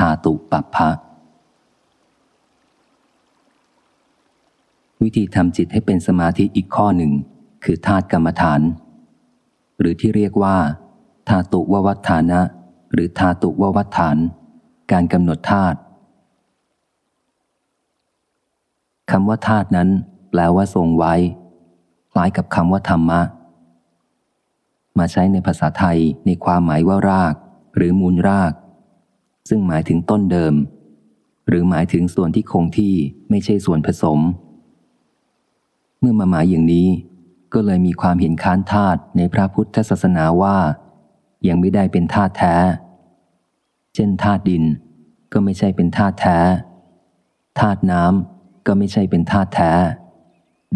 ธาตุปัปภะวิธีทำจิตให้เป็นสมาธิอีกข้อหนึ่ง คือธาตุกรรมฐาน หรือที่เรียกว่าธาตุววัฏฐานะ หรือธาตุววัฏฐาน การกำหนดธาตุคำว่าธาตุนั้น แปลว่าทรงไว้ คล้ายกับคำว่าธรรมะ มาใช้ในภาษาไทยในความหมายว่าราก หรือมูลราก ซึ่งหมายถึงต้นเดิม หรือหมายถึงส่วนที่คงที่ไม่ใช่ส่วนผสม เมื่อมาหมายอย่างนี้ ก็เลยมีความเห็นค้านธาตุในพระพุทธศาสนาว่า ยังไม่ได้เป็นธาตุแท้ เช่นธาตุดินก็ไม่ใช่เป็นธาตุแท้ธาตุน้ำก็ไม่ใช่เป็นธาตุแท้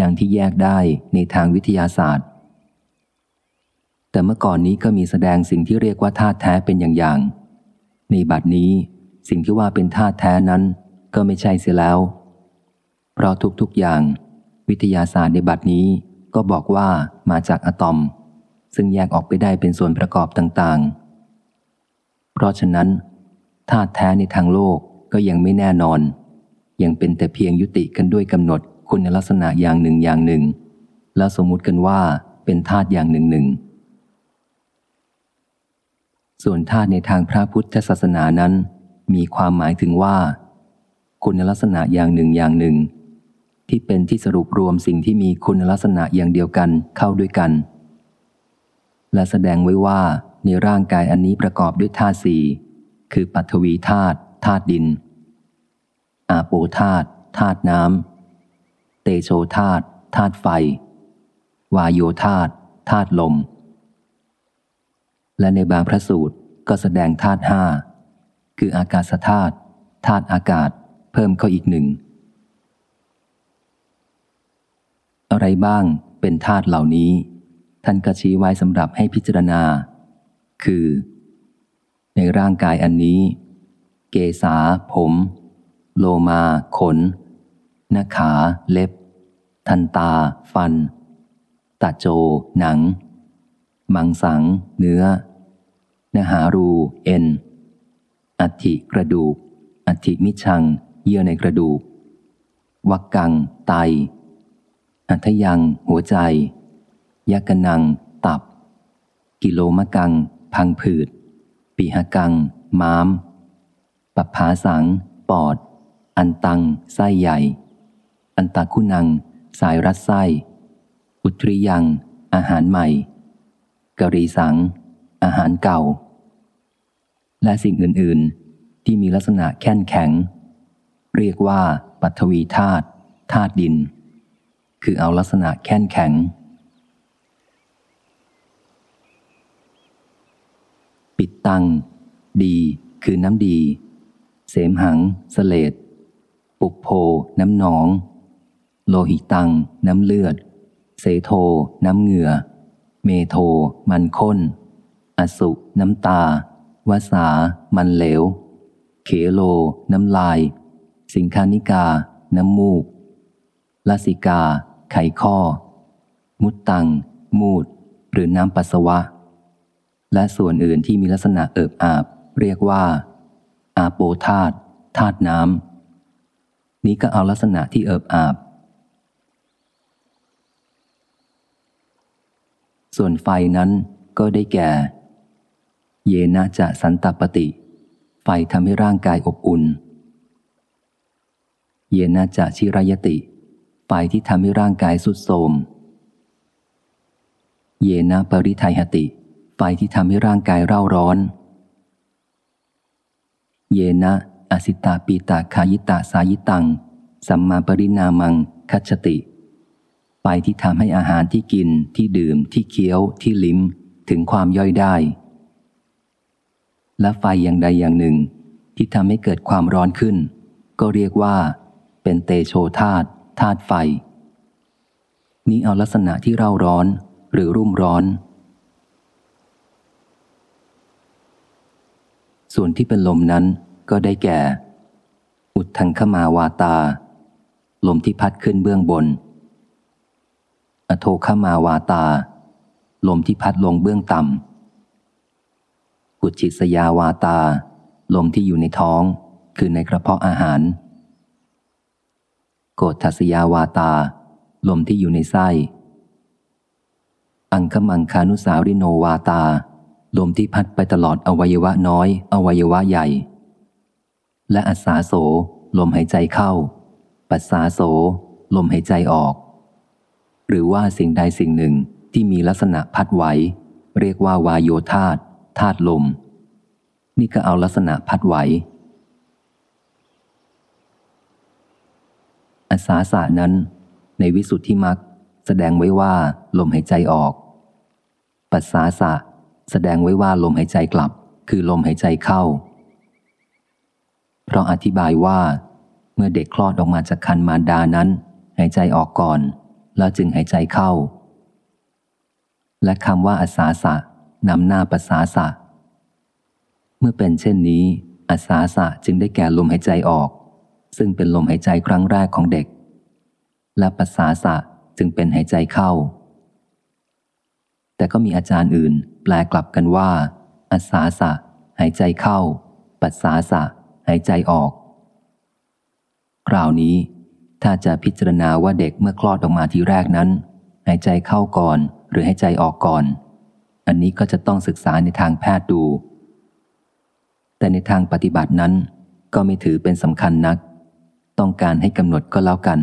ดังที่แยกได้ในทางวิทยาศาสตร์ แต่เมื่อก่อนนี้ก็มีแสดงสิ่งที่เรียกว่าธาตุแท้เป็นอย่างๆ ในบัดนี้สิ่งที่ว่าเป็นธาตุแท้นั้น ก็ไม่ใช่เสียแล้ว เพราะทุกๆอย่าง วิทยาศาสตร์ในบัดนี้ก็บอกว่ามาจากอะตอม ซึ่งแยกออกไปได้เป็นส่วนประกอบต่างๆ เพราะฉะนั้นธาตุแท้ในทางโลกก็ยังไม่แน่นอน ยังเป็นแต่เพียงยุติกันด้วยกำหนดคุณลักษณะอย่างหนึ่งอย่างหนึ่ง แล้วสมมุติกันว่าเป็นธาตุอย่างหนึ่งหนึ่ง ส่วนธาตุในทางพระพุทธศาสนานั้น มีความหมายถึงว่า คุณลักษณะอย่างหนึ่งอย่างหนึ่ง ที่เป็นที่สรุปรวมสิ่งที่มีคุณลักษณะอย่างเดียวกันเข้าด้วยกัน และแสดงไว้ว่าในร่างกายอันนี้ประกอบด้วยธาตุสี่คือปัทวีธาตุธาตุดิน อาโปธาตุธาตุน้ำเตโชธาตุธาตุไฟ วายโยธาตุธาตุลม และในบางพระสูตรก็แสดงธาตุห้าคืออากาศธาตุธาตุอากาศ เพิ่มเข้าอีกหนึ่ง อะไรบ้างเป็นธาตุเหล่านี้ ท่านก็ชี้ไว้สำหรับให้พิจารณา คือ ในร่างกายอันนี้ เกษาผม โลมา ขน หน้าขา เล็บ ทันตา ฟัน ตาโจ หนัง มังสัง เนื้อ นหารูเอ็น อัฐิกระดูก อัฐิมิชัง เยื่อในกระดูก วักกัง ไต อัทยัง หัวใจยักนัง ตับ กิโลมะกัง พังผืด ปีหกัง ม้าม ปัปภาสัง ปอด อันตัง ไส้ใหญ่ อันตาคุณัง สายรัดไส้ อุตริยัง อาหารใหม่กะรีสัง อาหารเก่า และสิ่งอื่น ๆ ที่มีลักษณะแข็งแข็ง เรียกว่าปัทวีธาตุธาตุดิน คือเอาลักษณะแข็งแข็ง ปิดตัง ดี คือน้ำดี เสมหังสเลดปุกโพ น้ำหนอง โลหิตัง น้ำเลือด เสโท น้ำเหงื่อ เมโท มันข้น อสุ น้ำตา วาสา มันเหลว เขโล น้ำลาย สิงคานิกา น้ำมูกลาสิกา ไขข้อ มุตตัง มูด หรือน้ำปัสสาวะ และส่วนอื่นที่มีลักษณะเอิบอาบ เรียกว่า อาโปธาตธาตุน้ำนี้ก็เอาลักษณะที่เอิบอาบ ส่วนไฟนั้นก็ได้แก่ เยนะจะสันตปฏิ ไฟทำให้ร่างกายอบอุ่น เยนะจะชิรยติ ไฟที่ทำให้ร่างกายสุดโทมเยนะปริทยหติ ไฟที่ทำให้ร่างกายเร่าร้อน เยนะอสิตาปีตาคายิตาสายิตัง สัมมาปรินามัง คัจติไปที่ทำให้อาหารที่กินที่ดื่มที่เคี้ยวที่ลิ้มถึงความย่อยได้ และไฟอย่างใดอย่างหนึ่ง ที่ทำให้เกิดความร้อนขึ้น ก็เรียกว่าเป็นเตโชธาตธาตุไฟ นี้เอาลักษณะที่เร่าร้อนหรือรุ่มร้อน ส่วนที่เป็นลมนั้นก็ได้แก่ อุดทังขมาวาตา ลมที่พัดขึ้นเบื้องบน อโทขมาวาตา ลมที่พัดลงเบื้องต่ำ กุจิสยาวาตา ลมที่อยู่ในท้อง คือในกระเพาะอาหาร โกฏทัสยาวาตา ลมที่อยู่ในไส้ อังคมังคานุสาวริโนวาตา ลมที่พัดไปตลอดอวัยวะน้อย อวัยวะใหญ่ และอัสาโส ลมหายใจเข้า ปัสสาโส ลมหายใจออก หรือว่าสิ่งใดสิ่งหนึ่งที่มีลักษณะพัดไหว เรียกว่าวายโยธาต ธาตุลม นี่ก็เอาลักษณะพัดไหวอาสาสะนั้น ในวิสุทธิมักแสดงไว้ว่า ลมหายใจออก ปัสสาสะ แสดงไว้ว่าลมหายใจกลับ คือลมหายใจเข้า เพราะอธิบายว่า เมื่อเด็กคลอดออกมาจากคันมารดานั้น หายใจออกก่อน แล้วจึงหายใจเข้า และคำว่าอาสาสะ นำหน้าปัสสาสะ เมื่อเป็นเช่นนี้อาสาสะจึงได้แก่ลมหายใจออก ซึ่งเป็นลมหายใจครั้งแรกของเด็ก และปัสสาสะจึงเป็นหายใจเข้า แต่ก็มีอาจารย์อื่น แปลกลับกันว่าอาสาสะหายใจเข้า ปัสสาสะหายใจออก คราวนี้ถ้าจะพิจารณาว่าเด็กเมื่อคลอดออกมาทีแรกนั้น หายใจเข้าก่อนหรือหายใจออกก่อน อันนี้ก็จะต้องศึกษาในทางแพทย์ดู แต่ในทางปฏิบัตินั้น ก็ไม่ถือเป็นสำคัญนัก ต้องการให้กำหนดก็แล้วกัน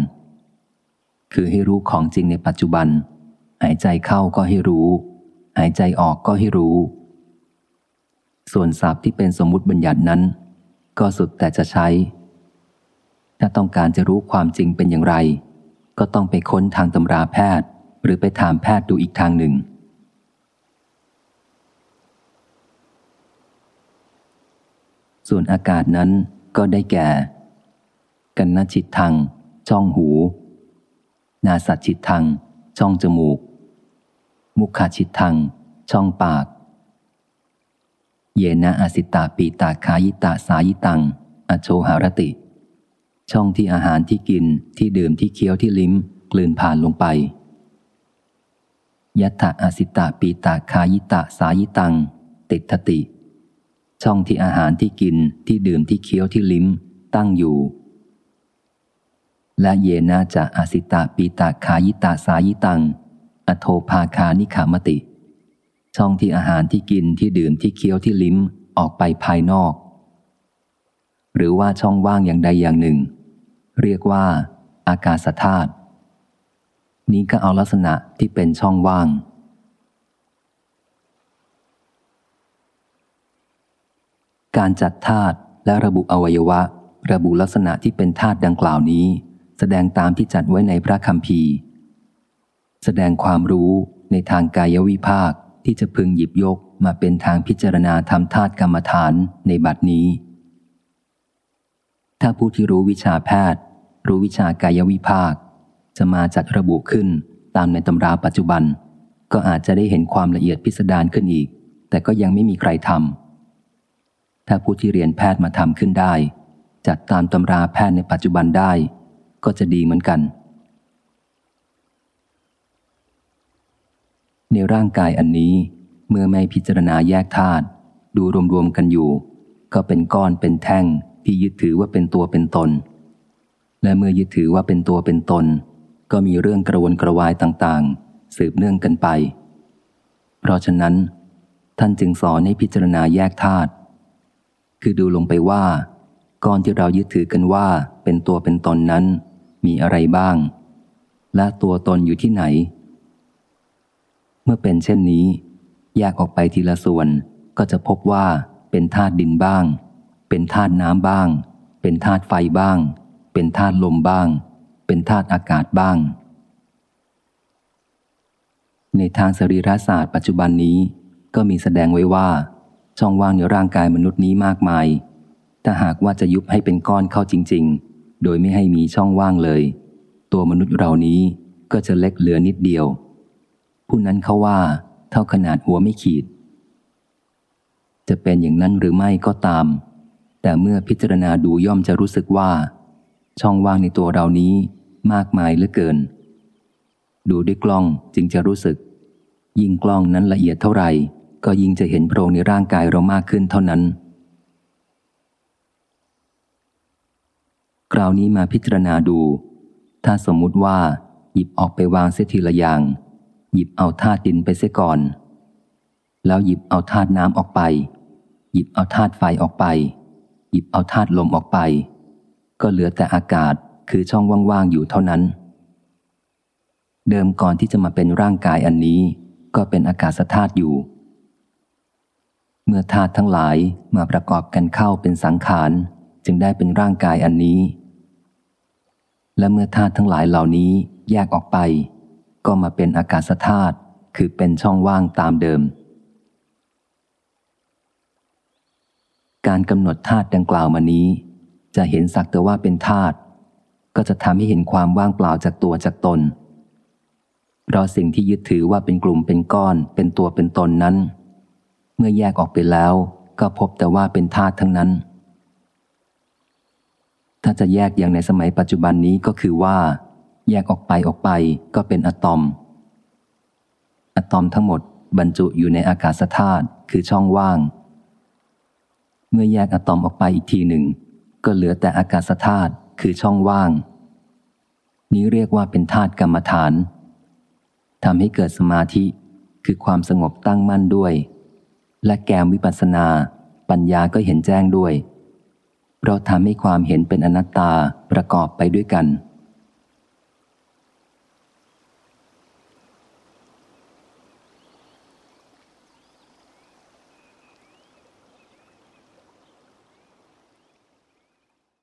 คือให้รู้ของจริงในปัจจุบัน หายใจเข้าก็ให้รู้ หายใจออกก็ให้รู้ ส่วนศัพท์ที่เป็นสมมุติบัญญัตินั้น ก็สุดแต่จะใช้ ถ้าต้องการจะรู้ความจริงเป็นอย่างไร ก็ต้องไปค้นทางตำราแพทย์ หรือไปถามแพทย์ดูอีกทางหนึ่ง ส่วนอากาศนั้นก็ได้แก่ กันนชิตทางช่องหู นาสัตชิตทางช่องจมูก มุขาชิตทางช่องปาก เยนะอาสิตาปีตาคายิตาสายิตัง อโชหารติ ช่องที่อาหารที่กินที่ดื่มที่เคี้ยวที่ลิ้มกลืนผ่านลงไปยัตถาอาสิตาปีตาคายิตาสายิตัง ติดทติ ช่องที่อาหารที่กินที่ดื่มที่เคี้ยวที่ลิ้มตั้งอยู่ และเยนาจะอาสิตาปีตาคายิตาสายิตัง อโทภาคานิขามติ ช่องที่อาหารที่กินที่ดื่มที่เคี้ยวที่ลิ้มออกไปภายนอก หรือว่าช่องว่างอย่างใดอย่างหนึ่ง เรียกว่า อากาศธาตุนี้ก็เอาลักษณะที่เป็นช่องว่าง การจัดธาตุและระบุอวัยวะ ระบุลักษณะที่เป็นธาตุดังกล่าวนี้ แสดงตามที่จัดไว้ในพระคัมภีร์ แสดงความรู้ในทางกายวิภาคที่จะพึงหยิบยกมาเป็นทางพิจารณาทำธาตุกรรมฐานในบัดนี้ ถ้าผู้ที่รู้วิชาแพทย์ รู้วิชากายวิภาค จะมาจัดระบุขึ้นตามในตำราปัจจุบัน ก็อาจจะได้เห็นความละเอียดพิสดารขึ้นอีก แต่ก็ยังไม่มีใครทำ ถ้าผู้ที่เรียนแพทย์มาทำขึ้นได้ จัดตามตำราแพทย์ในปัจจุบันได้ ก็จะดีเหมือนกัน ในร่างกายอันนี้เมื่อไม่พิจารณาแยกธาตุดูรวมๆกันอยู่ ก็เป็นก้อนเป็นแท่งที่ยึดถือว่าเป็นตัวเป็นตน และเมื่อยึดถือว่าเป็นตัวเป็นตน ก็มีเรื่องกระวนกระวายต่างๆ สืบเนื่องกันไป เพราะฉะนั้น ท่านจึงสอนให้พิจารณาแยกธาตุ คือดูลงไปว่าก้อนที่เรายึดถือกันว่าเป็นตัวเป็นตนนั้น มีอะไรบ้าง และตัวตนอยู่ที่ไหน เมื่อเป็นเช่นนี้ แยกออกไปทีละส่วนก็จะพบว่าเป็นธาตุดินบ้าง เป็นธาตุน้ำบ้าง เป็นธาตุไฟบ้าง เป็นธาตุลมบ้าง เป็นธาตุอากาศบ้าง ในทางสรีรศาสตร์ปัจจุบันนี้ก็มีแสดงไว้ว่า ช่องว่างในร่างกายมนุษย์นี้มากมาย ถ้าหากว่าจะยุบให้เป็นก้อนเข้าจริง ๆ โดยไม่ให้มีช่องว่างเลย ตัวมนุษย์เรานี้ก็จะเล็กเหลือนิดเดียว ผู้นั้นเขาว่า เท่าขนาดหัวไม่ขีด จะเป็นอย่างนั้นหรือไม่ก็ตาม แต่เมื่อพิจารณาดูย่อมจะรู้สึกว่า ช่องว่างในตัวเรานี้มากมายเหลือเกิน ดูด้วยกล้องจึงจะรู้สึก ยิ่งกล้องนั้นละเอียดเท่าไหร่ ก็ยิ่งจะเห็นโพรงในร่างกายเรามากขึ้นเท่านั้น คราวนี้มาพิจารณาดู ถ้าสมมุติว่า หยิบออกไปวางเสียทีละอย่าง หยิบเอาธาตุดินไปเสียก่อน แล้วหยิบเอาธาตุน้ำออกไป หยิบเอาธาตุไฟออกไป หยิบเอาธาตุลมออกไป ก็เหลือแต่อากาศคือช่องว่างๆอยู่เท่านั้น เดิมก่อนที่จะมาเป็นร่างกายอันนี้ก็เป็นอากาศธาตุอยู่ มื่อธาตุทั้งหลายมาประกอบกันเข้าเป็นสังขาร จึงได้เป็นร่างกายอันนี้ และเมื่อธาตุทั้งหลายเหล่านี้แยกออกไป ก็มาเป็นอากาศธาตุคือเป็นช่องว่างตามเดิม การกำหนดธาตุดังกล่าวมานี้ จะเห็นสักแต่ว่าเป็นธาตุก็จะทำให้เห็นความว่างเปล่าจากตัวจากตนเพราะสิ่งที่ยึดถือว่าเป็นกลุ่มเป็นก้อนเป็นตัวเป็นตนนั้น มื่อแยกออกไปแล้ว ก็พบแต่ว่าเป็นธาตุทั้งนั้น ถ้าจะแยกอย่างในสมัยปัจจุบันนี้ก็คือว่า แยกออกไปออกไปก็เป็นอะตอม อะตอมทั้งหมดบรรจุอยู่ในอากาศธาตุคือช่องว่าง เมื่อแยกอะตอมออกไปอีกทีหนึ่ง ก็เหลือแต่อากาศธาตุคือช่องว่าง นี้เรียกว่าเป็นธาตุกรรมฐานทำให้เกิดสมาธิคือความสงบตั้งมั่นด้วย และแกมวิปัสสนา ปัญญาก็เห็นแจ้งด้วยเราทำให้ความเห็นเป็นอนัตตาประกอบไปด้วยกัน